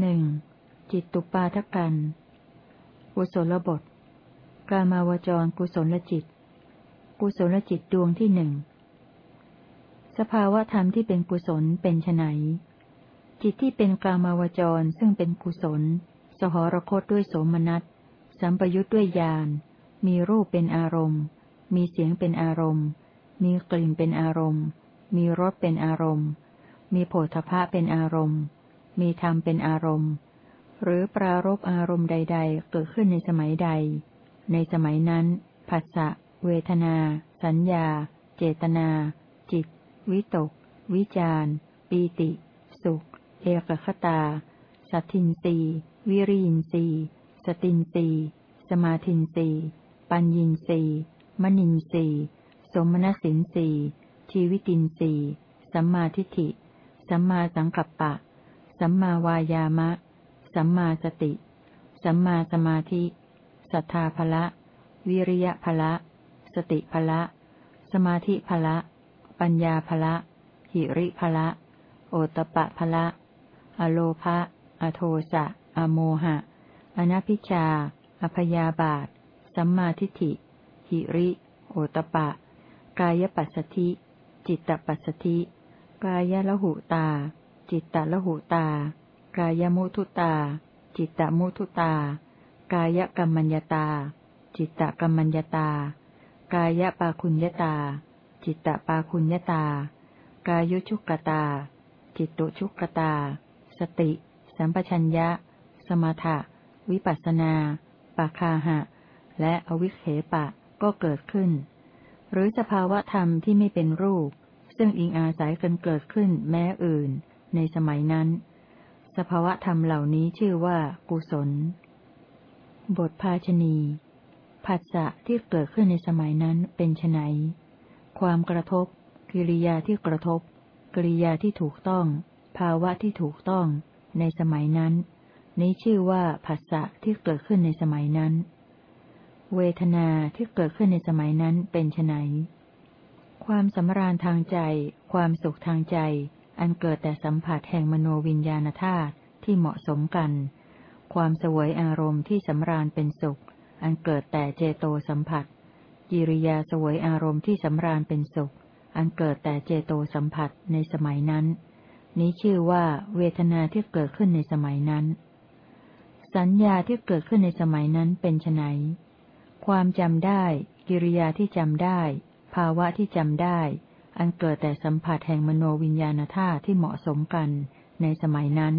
หนึ่งจิตตุปาทกันกุศลบท กามาวจรกุศลจิต กุศลจิตดวงที่หนึ่งสภาวะธรรมที่เป็นกุศลเป็นไนจิตที่เป็นกามาวจรซึ่งเป็นกุศล สหรคตด้วยโสมนัสสัมปยุทธ์ด้วยญาณมีรูปเป็นอารมณ์ มีเสียงเป็นอารมณ์ มีกลิ่นเป็นอารมณ์ มีรสเป็นอารมณ์ มีโผฏฐะเป็นอารมณ์ มีธรรมเป็นอารมณ์ หรือปรารบอารมณ์ใด ๆ เกิดขึ้นในสมัยใด ในสมัยนั้นผัสสะเวทนา สัญญา เจตนา จิต วิตก วิจารปีติ สุข เอกคตา สัตทินรีวิริยินรีสตินรีสมาธินรีปัญญินรีมณินรีสมณสินรีชีวิตินรีสัมมาทิฏฐิ สัมมาสังกัปปะ สัมมาวายามะ สัมมาสติ สัมมาสมาธิศรัทธาภละ วิริยะภละ สติภละ สมาธิภละ ปัญญาภละ หิริภละ โอตปะภละ อโลภะ อโทสะ อโมหะ อนัพิชา อพยาบาท สัมมาทิฏฐิ หิริ โอตปะ กายปัสสธิ จิตตปัสสธิ กายละหุตา จิตตะละหุตา กายมุทุตา จิตตมุทุตา กายกรรมัญญตา จิตตกรรมัญญตา กายปาคุญญตา จิตตปาคุญญตา กายุชุกตา จิตตุชุกตา สติ สัมปชัญญะ สมถะ วิปัสนาปาคาหะ และอวิเคปะก็เกิดขึ้น หรือสภาวะธรรมที่ไม่เป็นรูป ซึ่งอิงอาศัยกันเกิดขึ้นแม้อื่น ในสมัยนั้น สภาวะธรรมเหล่านี้ชื่อว่า กุศล บทภาชณีผัสสะที่เกิดขึ้นในสมัยนั้นเป็นไนความกระทบ กิริยาที่กระทบ กิริยาที่ถูกต้อง ภาวะที่ถูกต้อง ในสมัยนั้น นี้ชื่อว่าผัสสะที่เกิดขึ้นในสมัยนั้น เวทนาที่เกิดขึ้นในสมัยนั้นเป็นไนความสำราญทางใจ ความสุขทางใจ อันเกิดแต่สัมผัสแห่งมโนวิญญาณธาตุที่เหมาะสมกัน ความสวยอารมณ์ที่สำราญเป็นสุข อันเกิดแต่เจโตสัมผัส กิริยาสวยอารมณ์ที่สำราญเป็นสุข อันเกิดแต่เจโตสัมผัสในสมัยนั้น นี้ชื่อว่าเวทนาที่เกิดขึ้นในสมัยนั้น สัญญาที่เกิดขึ้นในสมัยนั้นเป็นไนความจำได้ กิริยาที่จำได้ ภาวะที่จำได้ อันเกิดแต่สัมผัสแห่งมโนวิญญาณธาตุที่เหมาะสมกัน ในสมัยนั้น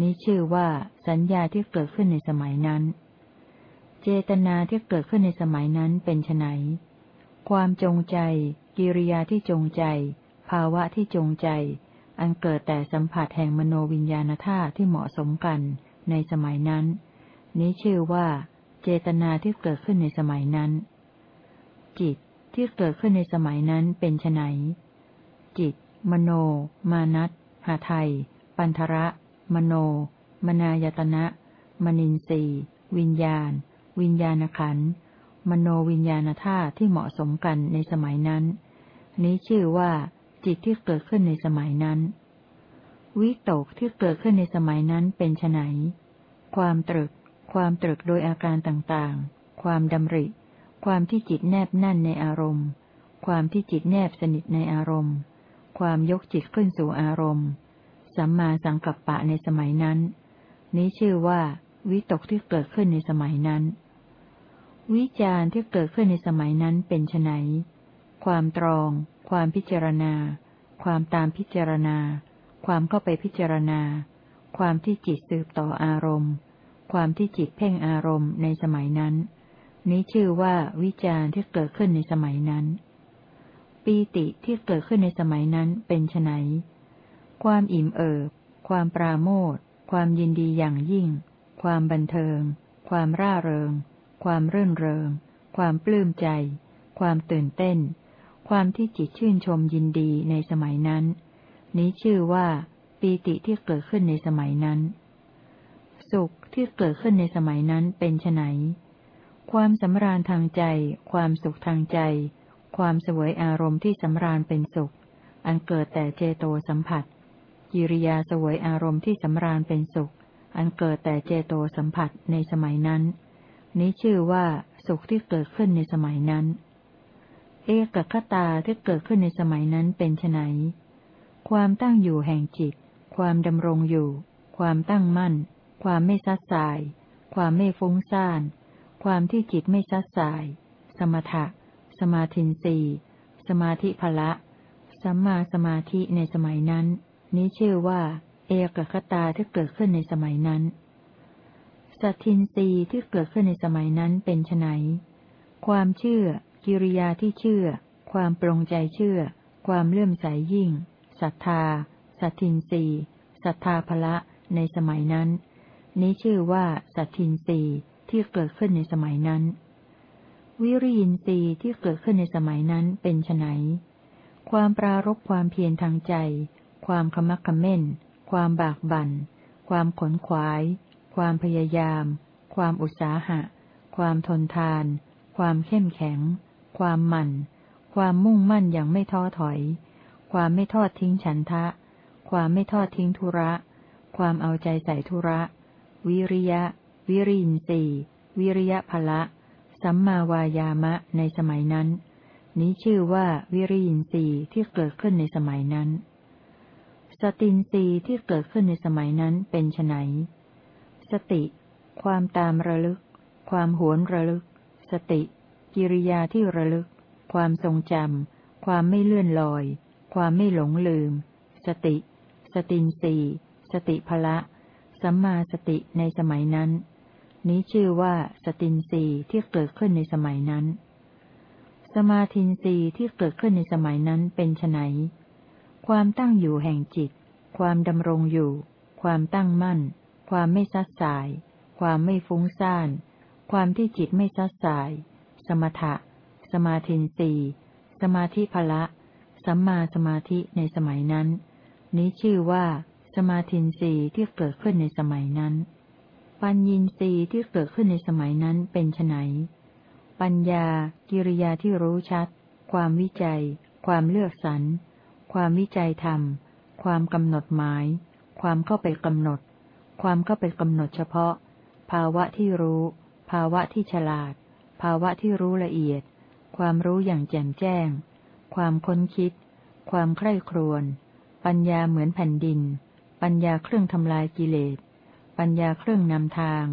นี้ชื่อว่าสัญญาที่เกิดขึ้นในสมัยนั้น เจตนาที่เกิดขึ้นในสมัยนั้นเป็นไนความจงใจ กิริยาที่จงใจ ภาวะที่จงใจ อันเกิดแต่สัมผัสแห่งมโนวิญญาณธาตุที่เหมาะสมกัน ในสมัยนั้น นี้ชื่อว่า เจตนาที่เกิดขึ้นในสมัยนั้น จิต ที่เกิดขึ้นในสมัยนั้นเป็นไนจิต มโน มานัตหาไทย ปันทระ มโน มนายตนะ มนินทรีวิญญาณ วิญญาณขัน มโนวิญญาณธาตุที่เหมาะสมกันในสมัยนั้น นี้ชื่อว่า จิตที่เกิดขึ้นในสมัยนั้น วิตกที่เกิดขึ้นในสมัยนั้นเป็นไนความตรึก ความตรึกโดยอาการต่างๆ ความดำริ ความที่จิตแนบแน่นในอารมณ์ ความที่จิตแนบสนิทในอารมณ์ ความยกจิตขึ้นสู่อารมณ์ สัมมาสังกัปปะในสมัยนั้น นี้ชื่อว่า วิตกที่เกิดขึ้นในสมัยนั้น วิจารที่เกิดขึ้นในสมัยนั้นเป็นไนความตรอง ความพิจารณา ความตามพิจารณา ความเข้าไปพิจารณา ความที่จิตสืบต่ออารมณ์ ความที่จิตเพ่งอารมณ์ในสมัยนั้น นี้ชื่อว่าวิจารณ์ที่เกิดขึ้นในสมัยนั้น ปีติที่เกิดขึ้นในสมัยนั้นเป็นไนความอิ่มเอิบ ความปราโมทความยินดีอย่างยิ่ง ความบันเทิง ความร่าเริง ความรื่นเริง ความปลื้มใจ ความตื่นเต้น ความที่จิตชื่นชมยินดีในสมัยนั้น นี้ชื่อว่าปีติที่เกิดขึ้นในสมัยนั้น สุขที่เกิดขึ้นในสมัยนั้นเป็นไน ความสำราญทางใจ ความสุขทางใจ ความสวยอารมณ์ที่สำราญเป็นสุข อันเกิดแต่เจโตสัมผัส กิริยาสวยอารมณ์ที่สำราญเป็นสุข อันเกิดแต่เจโตสัมผัสในสมัยนั้น นี้ชื่อว่าสุขที่เกิดขึ้นในสมัยนั้น เอกคตาที่เกิดขึ้นในสมัยนั้นเป็นไนความตั้งอยู่แห่งจิต ความดำรงอยู่ ความตั้งมั่น ความไม่ซัดสาย ความไม่ฟุ้งซ่าน ความที่จิตไม่ซัดสาย สมถะ สมาธินีสมาธิภละ สัมมาสมาธิในสมัยนั้น นี้ชื่อว่า เอกคตาที่เกิดขึ้นในสมัยนั้น สัตทินรีที่เกิดขึ้นในสมัยนั้นเป็นไนความเชื่อ กิริยาที่เชื่อ ความปรงใจเชื่อ ความเลื่อมใสยยิ่งศรัทธา สัตทินรีศรัทธาภละในสมัยนั้น นี้ชื่อว่าสัตทินรี ที่เกิดขึ้นในสมัยนั้น วิริยินทรีย์ที่เกิดขึ้นในสมัยนั้นเป็นไนความปรารบความเพียรทางใจ ความขมักขม้น ความบากบัน่น ความขนขวาย ความพยายาม ความอุตสาหะ ความทนทาน ความเข้มแข็ง ความหมั่น ความมุ่งมั่นอย่างไม่ท้อถอย ความไม่ทอดทิ้งฉันทะ ความไม่ทอดทิ้งธุระ ความเอาใจใส่ธุระ วิริยะ วิริยินสีวิริยะภละ สัมมาวายามะในสมัยนั้น นี้ชื่อว่าวิริยินสีที่เกิดขึ้นในสมัยนั้น สตินสีที่เกิดขึ้นในสมัยนั้นเป็นไนสติ ความตามระลึก ความหวนระลึก สติ กิริยาที่ระลึก ความทรงจำ ความไม่เลื่อนลอย ความไม่หลงลืม สติ สตินสีสติภละ สัมมาสติในสมัยนั้น นี้ชื่อว่าสตินสีที่เกิดขึ้นในสมัยนั้น สมาธินสีที่เกิดขึ้นในสมัยนั้นเป็นไนความตั้งอยู่แห่งจิต ความดำรงอยู่ ความตั้งมั่น ความไม่ซัดสาย ความไม่ฟุ้งซ่าน ความที่จิตไม่ซัดสาย สมถะ สมาธินสีสมาธิภละ สัมมาสมาธิในสมัยนั้น นี้ชื่อว่า สมาธินรีที่เกิดขึ้นในสมัยนั้น ปัญญินรีที่เกิดขึ้นในสมัยนั้นเป็นไนปัญญา กิริยาที่รู้ชัด ความวิจัย ความเลือกสรร ความวิจัยธรรม ความกำหนดหมาย ความเข้าไปกำหนด ความเข้าไปกำหนดเฉพาะ ภาวะที่รู้ ภาวะที่ฉลาด ภาวะที่รู้ละเอียด ความรู้อย่างแจ่มแจ้ง ความค้นคิด ความใคร่ครวญ ปัญญาเหมือนแผ่นดิน ปัญญาเครื่องทำลายกิเลส ปัญญาเครื่องนำทาง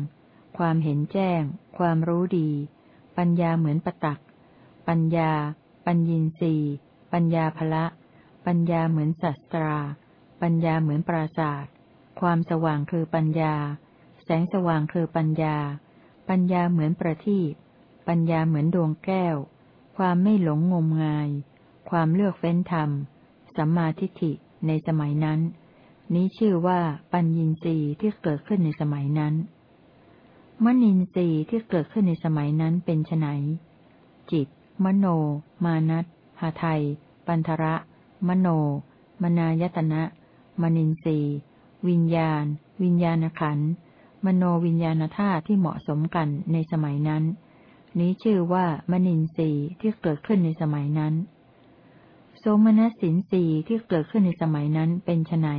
ความเห็นแจ้ง ความรู้ดี ปัญญาเหมือนประตัก ปัญญา ปัญญินรีปัญญาภละ ปัญญาเหมือนสัตรา ปัญญาเหมือนปราศาสตร์ความสว่างคือปัญญา แสงสว่างคือปัญญา ปัญญาเหมือนประทีปปัญญาเหมือนดวงแก้ว ความไม่หลงงมงาย ความเลือกเฟ้นธรรม สัมมาทิฏฐิในสมัยนั้น นี้ชื่อว่าปัญญินทรีย์ที่เกิดขึ้นในสมัยนั้นมณินทรีย์ที่เกิดขึ้นในสมัยนั้นเป็นไนจิต มโน มานัตหาไทย ปันทระ มโน มนายตนะมณินทรีย์ วิญญาณ วิญญาณขัน มโนวิญญาณธาตุที่เหมาะสมกันในสมัยนั้น นี้ชื่อว่ามณินทรีย์ที่เกิดขึ้นในสมัยนั้น โสมนัสสินสีที่เกิดขึ้นในสมัยนั้นเป็นไน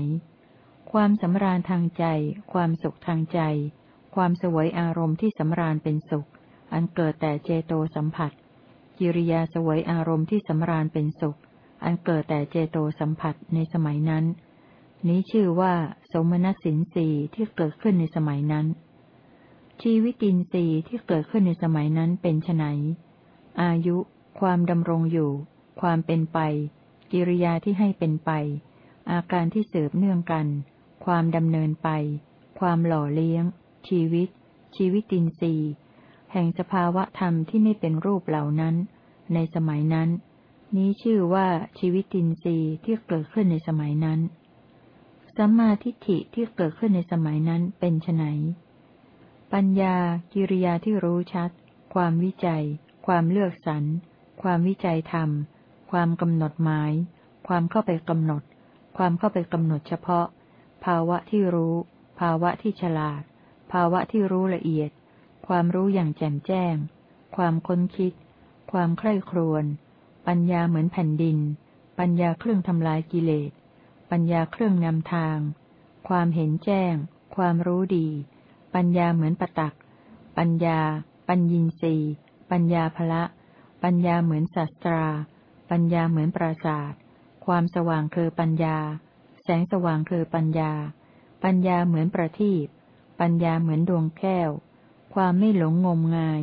ความสำราญทางใจ ความสุขทางใจ ความสวยอารมณ์ที่สำราญเป็นสุข อันเกิดแต่เจโตสัมผัส กิริยาสวยอารมณ์ที่สำราญเป็นสุข อันเกิดแต่เจโตสัมผัสในสมัยนั้น นี้ชื่อว่า สมนัสสินสีที่เกิดขึ้นในสมัยนั้น ชีวิตินทรีย์ที่เกิดขึ้นในสมัยนั้นเป็นไนอายุ ความดำรงอยู่ ความเป็นไป กิริยาที่ให้เป็นไป อาการที่เสบเนื่องกัน ความดำเนินไป ความหล่อเลี้ยง ชีวิต ชีวิตินทรีย์ แห่งสภาวะธรรมที่ไม่เป็นรูปเหล่านั้น ในสมัยนั้น นี้ชื่อว่าชีวิตินทรีย์ที่เกิดขึ้นในสมัยนั้น สัมมาทิฏฐิที่เกิดขึ้นในสมัยนั้นเป็นไนปัญญา กิริยาที่รู้ชัด ความวิจัย ความเลือกสรร ความวิจัยธรรม ความกำหนดหมาย ความเข้าไปกำหนด ความเข้าไปกำหนดเฉพาะ ภาวะที่รู้ ภาวะที่ฉลาด ภาวะที่รู้ละเอียด ความรู้อย่างแจ่มแจ้ง ความค้นคิด ความใคร่ครวญ ปัญญาเหมือนแผ่นดิน ปัญญาเครื่องทำลายกิเลส ปัญญาเครื่องนำทาง ความเห็นแจ้ง ความรู้ดี ปัญญาเหมือนประตัก ปัญญา ปัญญินรีปัญญาภละ ปัญญาเหมือนศาสตรา ปัญญาเหมือนปราศาสตร์ความสว่างคือปัญญา แสงสว่างคือปัญญา ปัญญาเหมือนประทีปปัญญาเหมือนดวงแก้ว ความไม่หลงงมงาย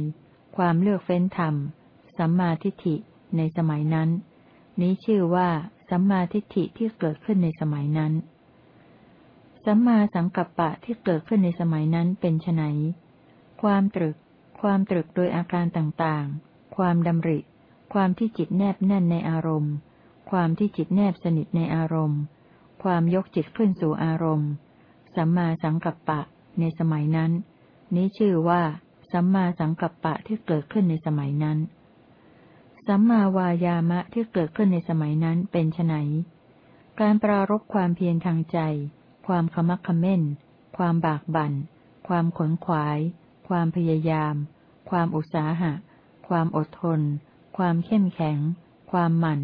ความเลือกเฟ้นธรรม สัมมาทิฏฐิในสมัยนั้น นี้ชื่อว่าสัมมาทิฏฐิที่เกิดขึ้นในสมัยนั้น สัมมาสังกัปปะที่เกิดขึ้นในสมัยนั้นเป็นไนความตรึก ความตรึกโดยอาการต่างๆ ความดำริ ความที่จิตแนบแน่นในอารมณ์ ความที่จิตแนบสนิทในอารมณ์ ความยกจิตขึ้นสู่อารมณ์ สัมมาสังกัปปะ ในสมัยนั้น นี้ชื่อว่า สัมมาสังกัปปะที่เกิดขึ้นในสมัยนั้น สัมมาวายามะที่เกิดขึ้นในสมัยนั้นเป็นไนการปรารบความเพียรทางใจ ความขมักขม้น ความบากบัน่น ความขนขวาย ความพยายาม ความอุตสาหะ ความอดทน ความเข้มแข็ง ความหมั่น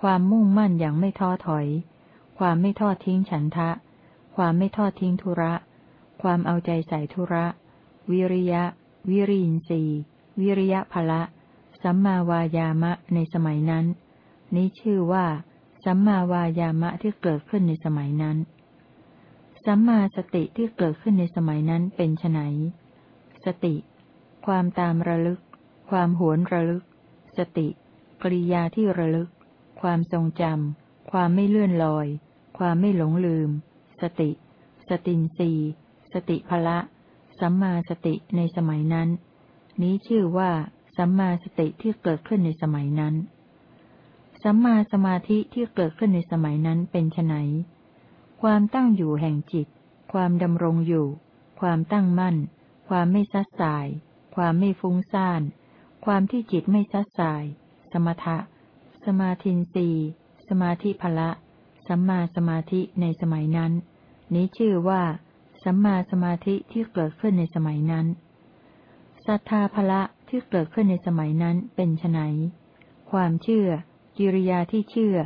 ความมุ่งมั่นอย่างไม่ท้อถอย ความไม่ทอดทิ้งฉันทะ ความไม่ทอดทิ้งธุระ ความเอาใจใส่ธุระ วิริยะ วิริยินสีวิริยะภละ สัมมาวายามะในสมัยนั้น นี้ชื่อว่า สัมมาวายามะที่เกิดขึ้นในสมัยนั้น สัมมาสติที่เกิดขึ้นในสมัยนั้นเป็นไนสติ ความตามระลึก ความหวนระลึก สติ กริยาที่ระลึก ความทรงจำความไม่เลื่อนลอย ความไม่หลงลืม สติ สตินสีสติภละ สัมมาสติในสมัยนั้น นี้ชื่อว่าสัมมาสติที่เกิดขึ้นในสมัยนั้น สัมมาสมาธิที่เกิดขึ้นในสมัยนั้นเป็นไนความตั้งอยู่แห่งจิต ความดำรงอยู่ ความตั้งมั่น ความไม่ซัดสาย ความไม่ฟุ้งซ่าน ความที่จิตไม่ซัดสาย สมถะ สมาธินรีสมาธิภละ สัมมาสมาธิในสมัยนั้น นี้ชื่อว่า สัมมาสมาธิที่เกิดขึ้นในสมัยนั้นศรัทธาภละที่เกิดขึ้นในสมัยนั้นเป็นไนความเชื่อ กิริยาที่เชื่อ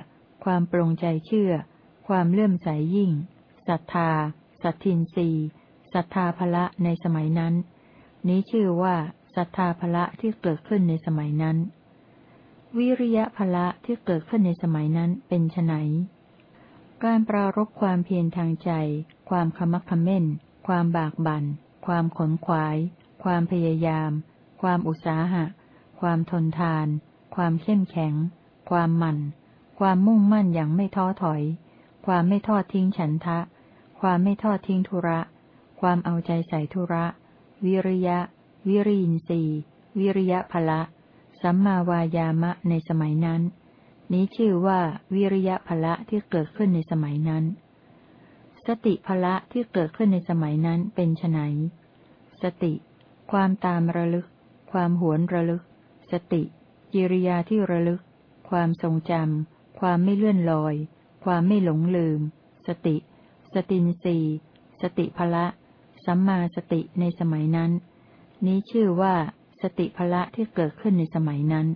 ความปรงใจเชื่อ ความเลื่อมใสยิ่งศรัทธาสัตทินรีศรัทธาภละในสมัยนั้น นี้ชื่อว่าศรัทธาภละที่เกิดขึ้นในสมัยนั้น วิริยะภละที่เกิดขึ้นในสมัยนั้นเป็นไน การปรารบความเพียรทางใจ ความขมักขม้น ความบากบัน่น ความขนขวาย ความพยายาม ความอุตสาหะ ความทนทาน ความเข้มแข็ง ความหมั่น ความมุ่งมั่นอย่างไม่ท้อถอย ความไม่ทอดทิ้งฉันทะ ความไม่ทอดทิ้งธุระ ความเอาใจใส่ธุระ วิริยะ วิริยินสีวิริยะภละ สัมมาวายามะในสมัยนั้น นี้ชื่อว่าวิริยะภละที่เกิดขึ้นในสมัยนั้น สติภละที่เกิดขึ้นในสมัยนั้นเป็นไนสติ ความตามระลึก ความหวนระลึก สติกิริยาที่ระลึก ความทรงจำความไม่เลื่อนลอย ความไม่หลงลืม สติ สตินสีสติภละ สัมมาสติในสมัยนั้น นี้ชื่อว่าสติภละที่เกิดขึ้นในสมัยนั้น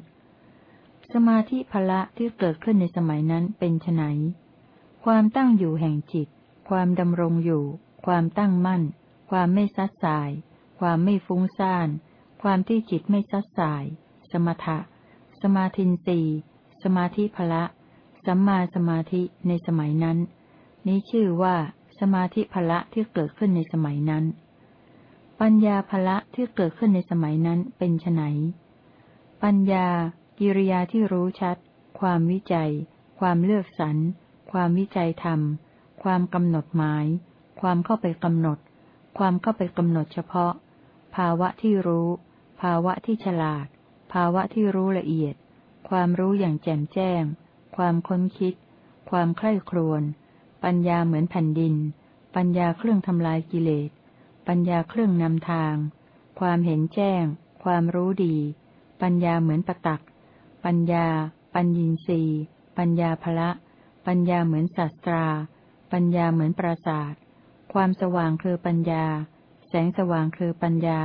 สมาธิภละที่เกิดขึ้นในสมัยนั้นเป็นไนความตั้งอยู่แห่งจิต ความดำรงอยู่ ความตั้งมั่น ความไม่ซัดสาย ความไม่ฟุ้งซ่าน ความที่จิตไม่ซัดสาย สมถะ สมาธินสีสมาธิภละ สัมมาสมาธิในสมัยนั้น นี้ชื่อว่าสมาธิภละที่เกิดขึ้นในสมัยนั้น ปัญญาภละที่เกิดขึ้นในสมัยนั้นเป็นไนปัญญา กิริยาที่รู้ชัด ความวิจัย ความเลือกสรร ความวิจัยธรรม ความกำหนดหมาย ความเข้าไปกำหนด ความเข้าไปกำหนดเฉพาะ ภาวะที่รู้ ภาวะที่ฉลาด ภาวะที่รู้ละเอียด ความรู้อย่างแจ่มแจ้ง ความค้นคิด ความใคร่ครวญ ปัญญาเหมือนแผ่นดิน ปัญญาเครื่องทำลายกิเลส ปัญญาเครื่องนำทาง ความเห็นแจ้ง ความรู้ดี ปัญญาเหมือนประตัก ปัญญา ปัญญินรีปัญญาภละ ปัญญาเหมือนศาสตรา ปัญญาเหมือนปราศาสตร์ความสว่างคือปัญญา แสงสว่างคือปัญญา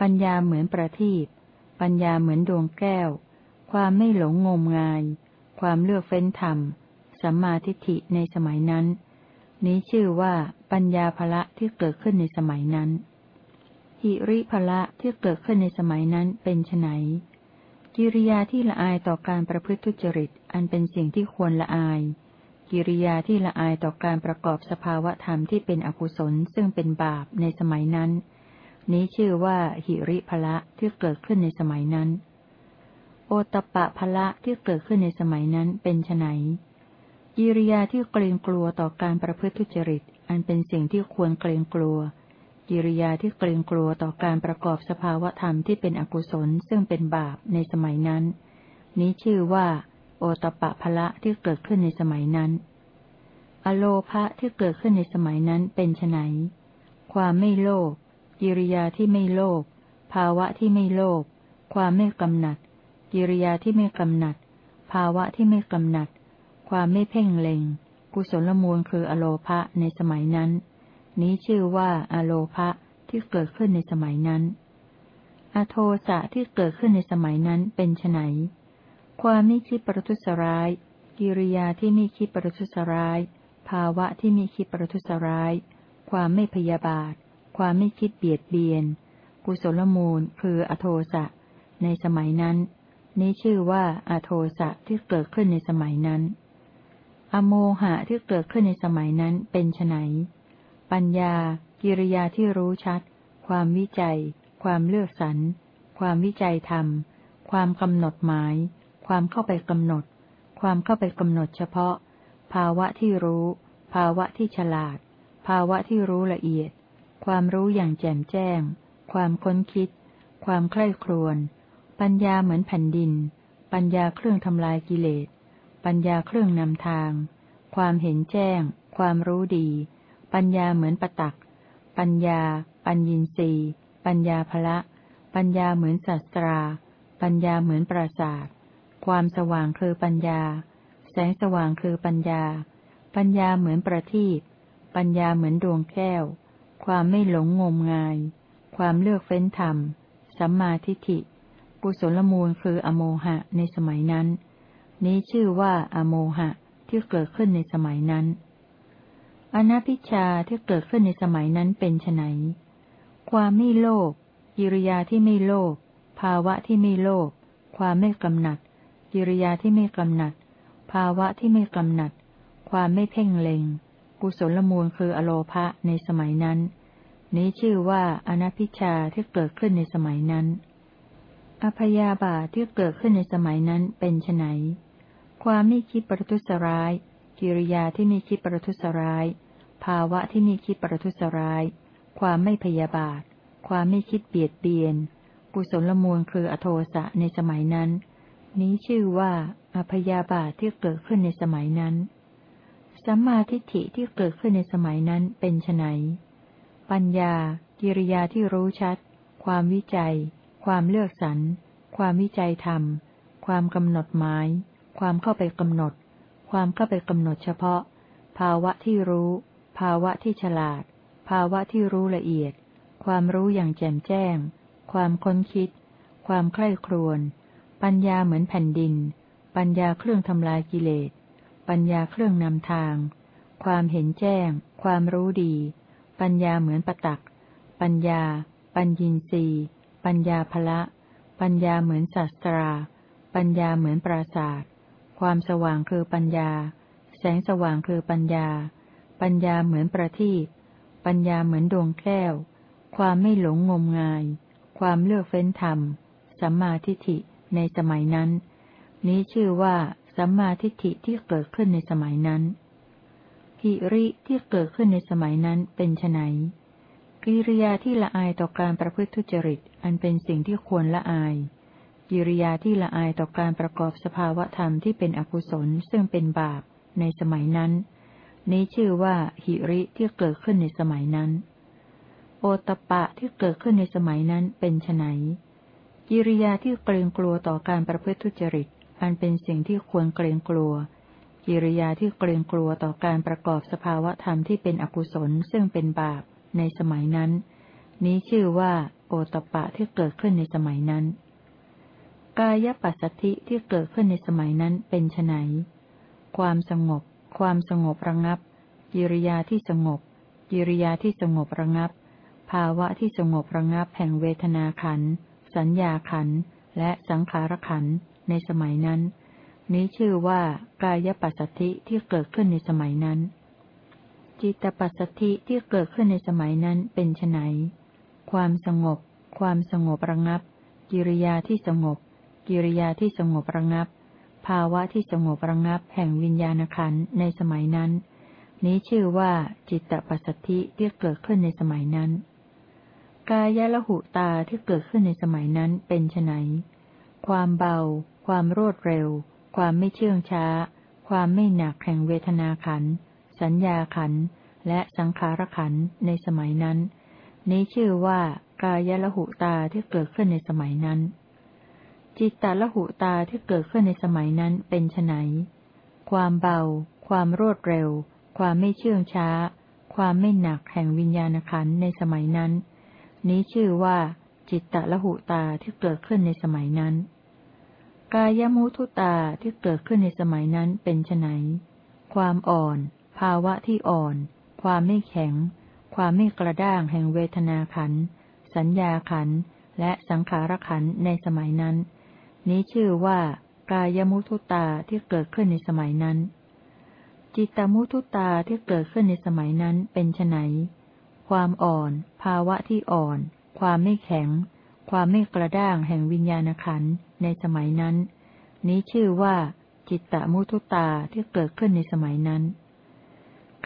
ปัญญาเหมือนประทีปปัญญาเหมือนดวงแก้ว ความไม่หลงงมงาย ความเลือกเฟ้นธรรม สัมมาทิฏฐิในสมัยนั้น นี้ชื่อว่าปัญญาภละที่เกิดขึ้นในสมัยนั้น หิริภละที่เกิดขึ้นในสมัยนั้นเป็นไน กิริยาที่ละอายต่อการประพฤติทุจริต อันเป็นสิ่งที่ควรละอาย กิริยาที่ละอายต่อการประกอบสภาวะธรรมที่เป็นอกุศลซึ่งเป็นบาปในสมัยนั้น นี้ชื่อว่าหิริภละที่เกิดขึ้นในสมัยนั้น โอตปะภละที่เกิดขึ้นในสมัยนั้นเป็นไนกิริยาที่เกรงกลัวต่อการประพฤติทุจริต อันเป็นสิ่งที่ควรเกรงกลัว กิริยาที่เกรงกลัวต่อการประกอบสภาวธรรมที่เป็นอกุศลซึ่งเป็นบาปในสมัยนั้น นี้ชื่อว่า โอตปะภละที่เกิดขึ้นในสมัยนั้น อโลภะที่เกิดขึ้นในสมัยนั้นเป็นไนความไม่โลภกิริยาที่ไม่โลภภาวะที่ไม่โลภความไม่กำหนัด กิริยาที่ไม่กำหนัด ภาวะที่ไม่กำหนัด ความไม่เพ่งเล็ง กุศลมูลคืออโลภะในสมัยนั้น นี้ชื่อว่าอโลภะที่เกิดขึ้นในสมัยนั้น อโทสะที่เกิดขึ้นในสมัยนั้นเป็นไนความไม่คิดประทุษร้าย กิริยาที่ไม่คิดประทุษร้าย ภาวะที่ไม่คิดประทุษร้าย ความไม่พยาบาท ความไม่คิดเบียดเบียน กุศลมูลคืออโทสะ ในสมัยนั้น นี้ชื่อว่าอโทสะที่เกิดขึ้นในสมัยนั้น อโมหะที่เกิดขึ้นในสมัยนั้นเป็นไน ปัญญา กิริยาที่รู้ชัด ความวิจัย ความเลือกสรร ความวิจัยธรรม ความกำหนดหมาย ความเข้าไปกำหนด ความเข้าไปกำหนดเฉพาะ ภาวะที่รู้ ภาวะที่ฉลาด ภาวะที่รู้ละเอียด ความรู้อย่างแจ่มแจ้ง ความค้นคิด ความใคร่ครวญ ปัญญาเหมือนแผ่นดิน ปัญญาเครื่องทำลายกิเลส ปัญญาเครื่องนำทาง ความเห็นแจ้ง ความรู้ดี ปัญญาเหมือนประตัก ปัญญา ปัญญินรีปัญญาภละ ปัญญาเหมือนศาสตรา ปัญญาเหมือนปราศาสตร์ความสว่างคือปัญญา แสงสว่างคือปัญญา ปัญญาเหมือนประทีปปัญญาเหมือนดวงแก้ว ความไม่หลงงมงาย ความเลือกเฟ้นธรรม สัมมาทิฏฐิ กุศลมูลคืออโมหะในสมัยนั้น นี้ชื่อว่าอโมหะที่เกิดขึ้นในสมัยนั้น อนัพิชาที่เกิดขึ้นในสมัยนั้นเป็นไนความไม่โลภกิริยาที่ไม่โลภภาวะที่ไม่โลภความไม่กำหนัดกิริยาที่ไม่กำหนัด ภาวะที่ไม่กำหนัด ความไม่เพ่งเล็ง กุศลมูลคืออโลภะในสมัยนั้น นี้ชื่อว่าอนัพิชาที่เกิดขึ้นในสมัยนั้นอพยาบาทที่เกิดขึ้นในสมัยนั้นเป็นไนความไม่คิดประทุษร้าย กิริยาที่ม่คิดประทุษร้าย ภาวะที่ม่คิดประทุษร้าย ความไม่พยาบาท ความไม่คิดเบียดเบียน กุศลมูลคืออโทสะในสมัยนั้น นี้ชื่อว่าอพยาบาทที่เกิดขึ้นในสมัยนั้น สัมมาทิฏฐิที่เกิดขึ้นในสมัยนั้นเป็นไนปัญญา กิริยาที่รู้ชัด ความวิจัย ความเลือกสรร ความวิจัยธรรม ความกำหนดหมาย ความเข้าไปกำหนด ความเข้าไปกำหนดเฉพาะ ภาวะที่รู้ ภาวะที่ฉลาด ภาวะที่รู้ละเอียด ความรู้อย่างแจ่มแจ้ง ความค้นคิด ความใคร่ครวญ ปัญญาเหมือนแผ่นดิน ปัญญาเครื่องทำลายกิเลส ปัญญาเครื่องนำทาง ความเห็นแจ้ง ความรู้ดี ปัญญาเหมือนประตัก ปัญญา ปัญญินรีปัญญาภละ ปัญญาเหมือนศาสตรา ปัญญาเหมือนปราศาสตร์ ความสว่างคือปัญญา แสงสว่างคือปัญญา ปัญญาเหมือนประทีปปัญญาเหมือนดวงแก้ว ความไม่หลงงมงาย ความเลือกเฟ้นธรรม สัมมาทิฏฐิในสมัยนั้น นี้ชื่อว่าสัมมาทิฏฐิที่เกิดขึ้นในสมัยนั้น หิริที่เกิดขึ้นในสมัยนั้นเป็นไนกิริยาที่ละอายต่อการประพฤติทุจริต อันเป็นสิ่งที่ควรละอาย กิริยาที่ละอายต่อการประกอบสภาวะธรรมที่เป็นอกุศลซึ่งเป็นบาปในสมัยนั้น นี้ชื่อว่าหิริที่เกิดขึ้นในสมัยนั้น โอตปะที่เกิดขึ้นในสมัยนั้นเป็นไนกิริยาที่เกรงกลัวต่อการประพฤติทุจริต อันเป็นสิ่งที่ควรเกรงกลัว กิริยาที่เกรงกลัวต่อการประกอบสภาวะธรรมที่เป็นอกุศลซึ่งเป็นบาปในสมัยนั้น นี้ชื่อว่า โอตปะที่เกิดขึ้นในสมัยนั้น กายปัสสธิที่เกิดขึ้นในสมัยนั้นเป็นไนความสงบ ความสงบระงับกิริยาที่สงบกิริยาที่สงบระงับ ภาวะที่สงบระงับแห่งเวทนาขัน สัญญาขัน และสังขารขันในสมัยนั้น นี้ชื่อว่ากายปัสสธิที่เกิดขึ้นในสมัยนั้น จิตปัสสธิที่เกิดขึ้นในสมัยนั้นเป็นไนความสงบ ความสงบระงับกิริยาที่สงบ กิริยาที่สงบระงับ ภาวะที่สงบระงับแห่งวิญญาณขันในสมัยนั้น นี้ชื่อว่าจิตตปัสสธิที่เกิดขึ้นในสมัยนั้น กายละหุตาที่เกิดขึ้นในสมัยนั้นเป็นไนความเบา ความรวดเร็ว ความไม่เชื่องช้า ความไม่หนักแห่งเวทนาขัน สัญญาขัน และสังขารขันในสมัยนั้น นี้ชื่อว่ากายละหุตาที่เกิดขึ้นในสมัยนั้น จิตตะละหุตาที่เกิดขึ้นในสมัยนั้นเป็นไนความเบา ความรวดเร็ว ความไม่เชื่องช้า ความไม่หนักแห่งวิญญาณขันในสมัยนั้น นี้ชื่อว่าจิตตะละหุตาที่เกิดขึ้นในสมัยนั้น กายมุทุตาที่เกิดขึ้นในสมัยนั้นเป็นไนความอ่อน ภาวะที่อ่อน ความไม่แข็ง ความไม่กระด้างแห่งเวทนาขัน สัญญาขัน และสังขารขันในสมัยนั้น นี้ชื่อว่ากายมุทุตาที่เกิดขึ้นในสมัยนั้น จิตตมุทุตาที่เกิดขึ้นในสมัยนั้นเป็นไนความอ่อน ภาวะที่อ่อน ความไม่แข็ง ความไม่กระด้างแห่งวิญญาณขันในสมัยนั้น นี้ชื่อว่า จิตตมุทุตาที่เกิดขึ้นในสมัยนั้น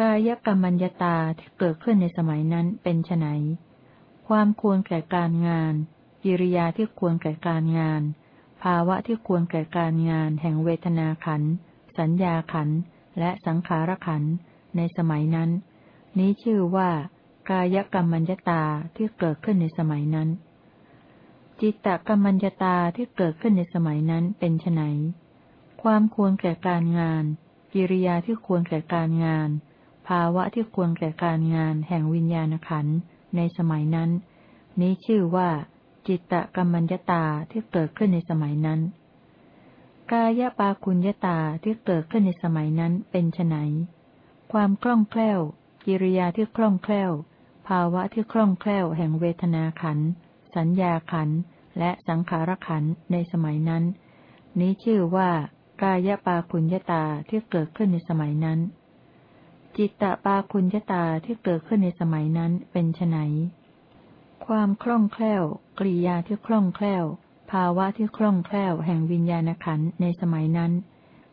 กายกรรมัญญตาที่เกิดขึ้นในสมัยนั้นเป็นไนความควรแก่การงานกิริยาที่ควรแก่การงาน ภาวะที่ควรแก่การงานแห่งเวทนาขัน สัญญาขัน และสังขารขัน ในสมัยนั้น นี้ชื่อว่า กายกรรมัญญตาที่เกิดขึ้นในสมัยนั้น จิตตกรรมัญญตาที่เกิดขึ้นในสมัยนั้นเป็นไนความควรแก่การงาน กิริยาที่ควรแก่การงาน ภาวะที่ควรแก่การงานแห่งวิญญาณขันในสมัยนั้น นี้ชื่อว่า จิตตกรรมัญญตาที่เกิดขึ้นในสมัยนั้น กายปาคุญญตาที่เกิดขึ้นในสมัยนั้นเป็นไนความคล่องแคล่ว กิริยาที่คล่องแคล่ว ภาวะที่คล่องแคล่วแห่งเวทนาขัน สัญญาขัน และสังขารขันในสมัยนั้น นี้ชื่อว่ากายปาคุญญตาที่เกิดขึ้นในสมัยนั้น จิตตปาคุญญตาที่เกิดขึ้นในสมัยนั้นเป็นไน ความคล่องแคล่วกริยาที่คล่องแคล่ว ภาวะที่คล่องแคล่วแห่งวิญญาณขันในสมัยนั้น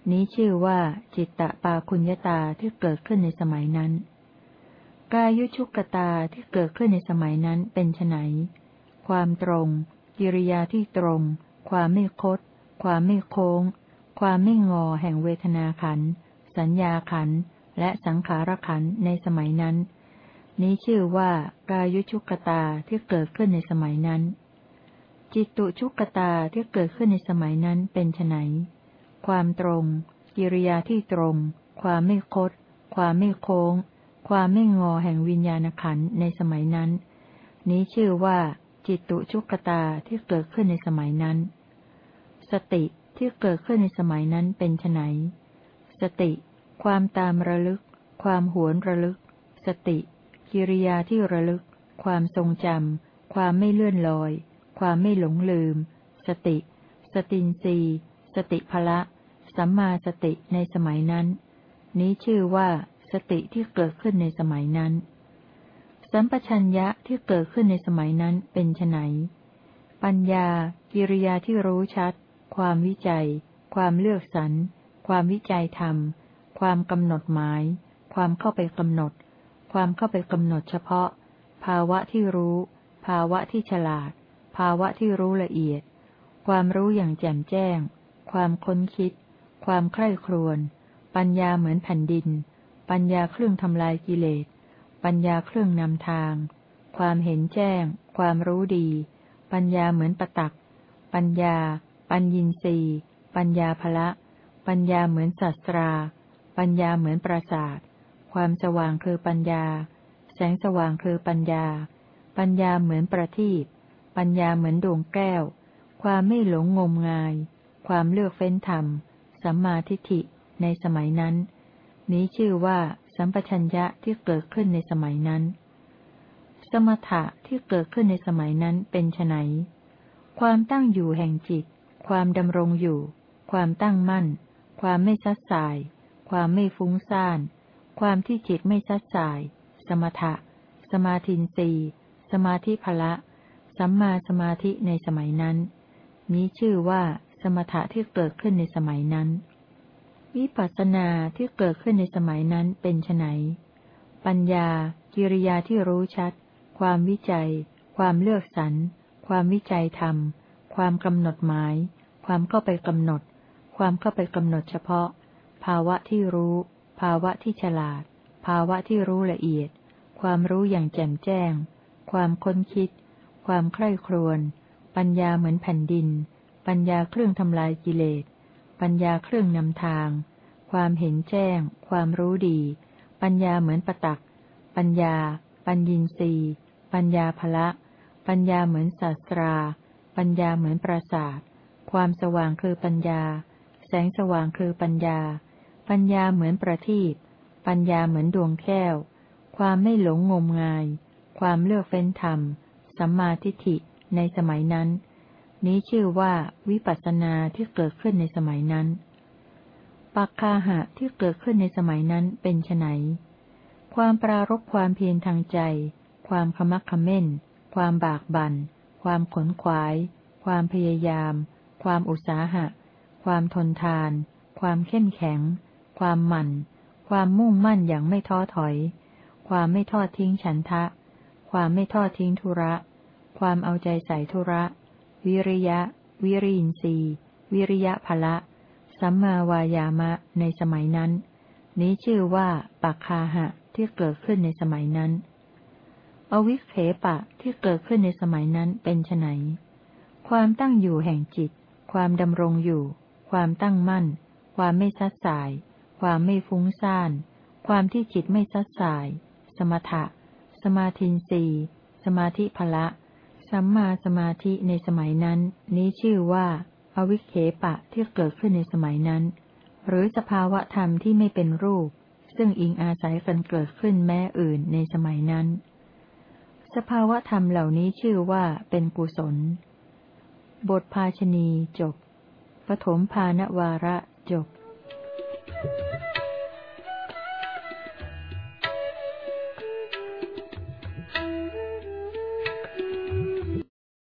นี้ชื่อว่าจิตตปาคุญญตาที่เกิดขึ้นในสมัยนั้น กายุชุกตาที่เกิดขึ้นในสมัยนั้นเป็นไนความตรง กิริยาที่ตรง ความไม่คด ความไม่โค้ง ความไม่งอแห่งเวทนาขัน สัญญาขันและสังขารขันในสมัยนั้น นี้ชื่อว่ากายุชุกตาที่เกิดขึ้นในสมัยนั้น จิตตุชุกตาที่เกิดขึ้นในสมัยนั้นเป็นไนความตรง กิริยาที่ตรง ความไม่คด ความไม่โค้ง ความไม่งอแห่งวิญญาณขันในสมัยนั้น นี้ชื่อว่าจิตตุชุกตาที่เกิดขึ้นในสมัยนั้น สติที่เกิดขึ้นในสมัยนั้นเป็นไนสติ ความตามระลึก ความหวนระลึก สติ กิริยาที่ระลึก ความทรงจำ ความไม่เลื่อนลอย ความไม่หลงลืม สติ สตินรีสติภละ สัมมาสติในสมัยนั้น นี้ชื่อว่าสติที่เกิดขึ้นในสมัยนั้น สัมปชัญญะที่เกิดขึ้นในสมัยนั้นเป็นไนปัญญา กิริยาที่รู้ชัด ความวิจัย ความเลือกสรร ความวิจัยธรรม ความกำหนดหมาย ความเข้าไปกำหนด ความเข้าไปกำหนดเฉพาะ ภาวะที่รู้ ภาวะที่ฉลาด ภาวะที่รู้ละเอียด ความรู้อย่างแจ่มแจ้ง ความค้นคิด ความใคร่ครวญปัญญาเหมือนแผ่นดิน ปัญญาเครื่องทำลายกิเลส ปัญญาเครื่องนำทาง ความเห็นแจ้ง ความรู้ดี ปัญญาเหมือนประตัก ปัญญา ปัญญินรีปัญญาภละ ปัญญาเหมือนศาสตรา ปัญญาเหมือนปราศาสตร์ ความสว่างคือปัญญา แสงสว่างคือปัญญา ปัญญาเหมือนประทีปปัญญาเหมือนดวงแก้ว ความไม่หลงงมงาย ความเลือกเฟ้นธรรม สัมมาทิฏฐิ ในสมัยนั้น นี้ชื่อว่าสัมปชัญญะที่เกิดขึ้นในสมัยนั้น สมถะที่เกิดขึ้นในสมัยนั้นเป็นไนความตั้งอยู่แห่งจิต ความดำรงอยู่ ความตั้งมั่น ความไม่ซัดสาย ความไม่ฟุ้งซ่าน ความที่จิตไม่ซัดสาย สมถะ สมาธินรีสมาธิภละ สัมมาสมาธิในสมัยนั้น นี้ชื่อว่าสมถะที่เกิดขึ้นในสมัยนั้น วิปัสสนาที่เกิดขึ้นในสมัยนั้นเป็นไนปัญญา กิริยาที่รู้ชัด ความวิจัย ความเลือกสรร ความวิจัยธรรม ความกำหนดหมาย ความเข้าไปกำหนด ความเข้าไปกำหนดเฉพาะ ภาวะที่รู้ ภาวะที่ฉลาด ภาวะที่รู้ละเอียด ความรู้อย่างแจ่มแจ้ง ความค้นคิด ความใคร่ครวญ ปัญญาเหมือนแผ่นดิน ปัญญาเครื่องทำลายกิเลส ปัญญาเครื่องนำทาง ความเห็นแจ้ง ความรู้ดี ปัญญาเหมือนประตัก ปัญญา ปัญญินรีปัญญาภละ ปัญญาเหมือนศาสตรา ปัญญาเหมือนปราศาสตร์ความสว่างคือปัญญา แสงสว่างคือปัญญา ปัญญาเหมือนประทีปปัญญาเหมือนดวงแก้ว ความไม่หลงงมงาย ความเลือกเฟ้นธรรม สัมมาทิฏฐิในสมัยนั้น นี้ชื่อว่าวิปัสสนาที่เกิดขึ้นในสมัยนั้นปักคาหะที่เกิดขึ้นในสมัยนั้นเป็นไนความปรารบความเพียรทางใจ ความขมักขม้น ความบากบัน่น ความขนขวาย ความพยายาม ความอุตสาหะ ความทนทาน ความเข้มแข็ง ความหมั่น ความมุ่งมั่นอย่างไม่ท้อถอย ความไม่ทอดทิ้งฉันทะ ความไม่ทอดทิ้งธุระ ความเอาใจใส่ธุระ วิริยะ วิริยินทรีวิริยะภละสัมมาวายามะในสมัยนั้น นี้ชื่อว่าปักคาหะที่เกิดขึ้นในสมัยนั้น อวิเคปะที่เกิดขึ้นในสมัยนั้นเป็นไนความตั้งอยู่แห่งจิต ความดำรงอยู่ ความตั้งมั่น ความไม่ซัดสาย ความไม่ฟุ้งซ่าน ความที่จิตไม่ซัดสาย สมถะ สมาธินรีสมาธิภละ สัมมาสมาธิในสมัยนั้น นี้ชื่อว่า อวิเคปะที่เกิดขึ้นในสมัยนั้น หรือสภาวะธรรมที่ไม่เป็นรูป ซึ่งอิงอาศัยกันเกิดขึ้นแม้อื่นในสมัยนั้น สภาวะธรรมเหล่านี้ชื่อว่าเป็นกุศล บทภาชณีจบปฐมภานวาระจบ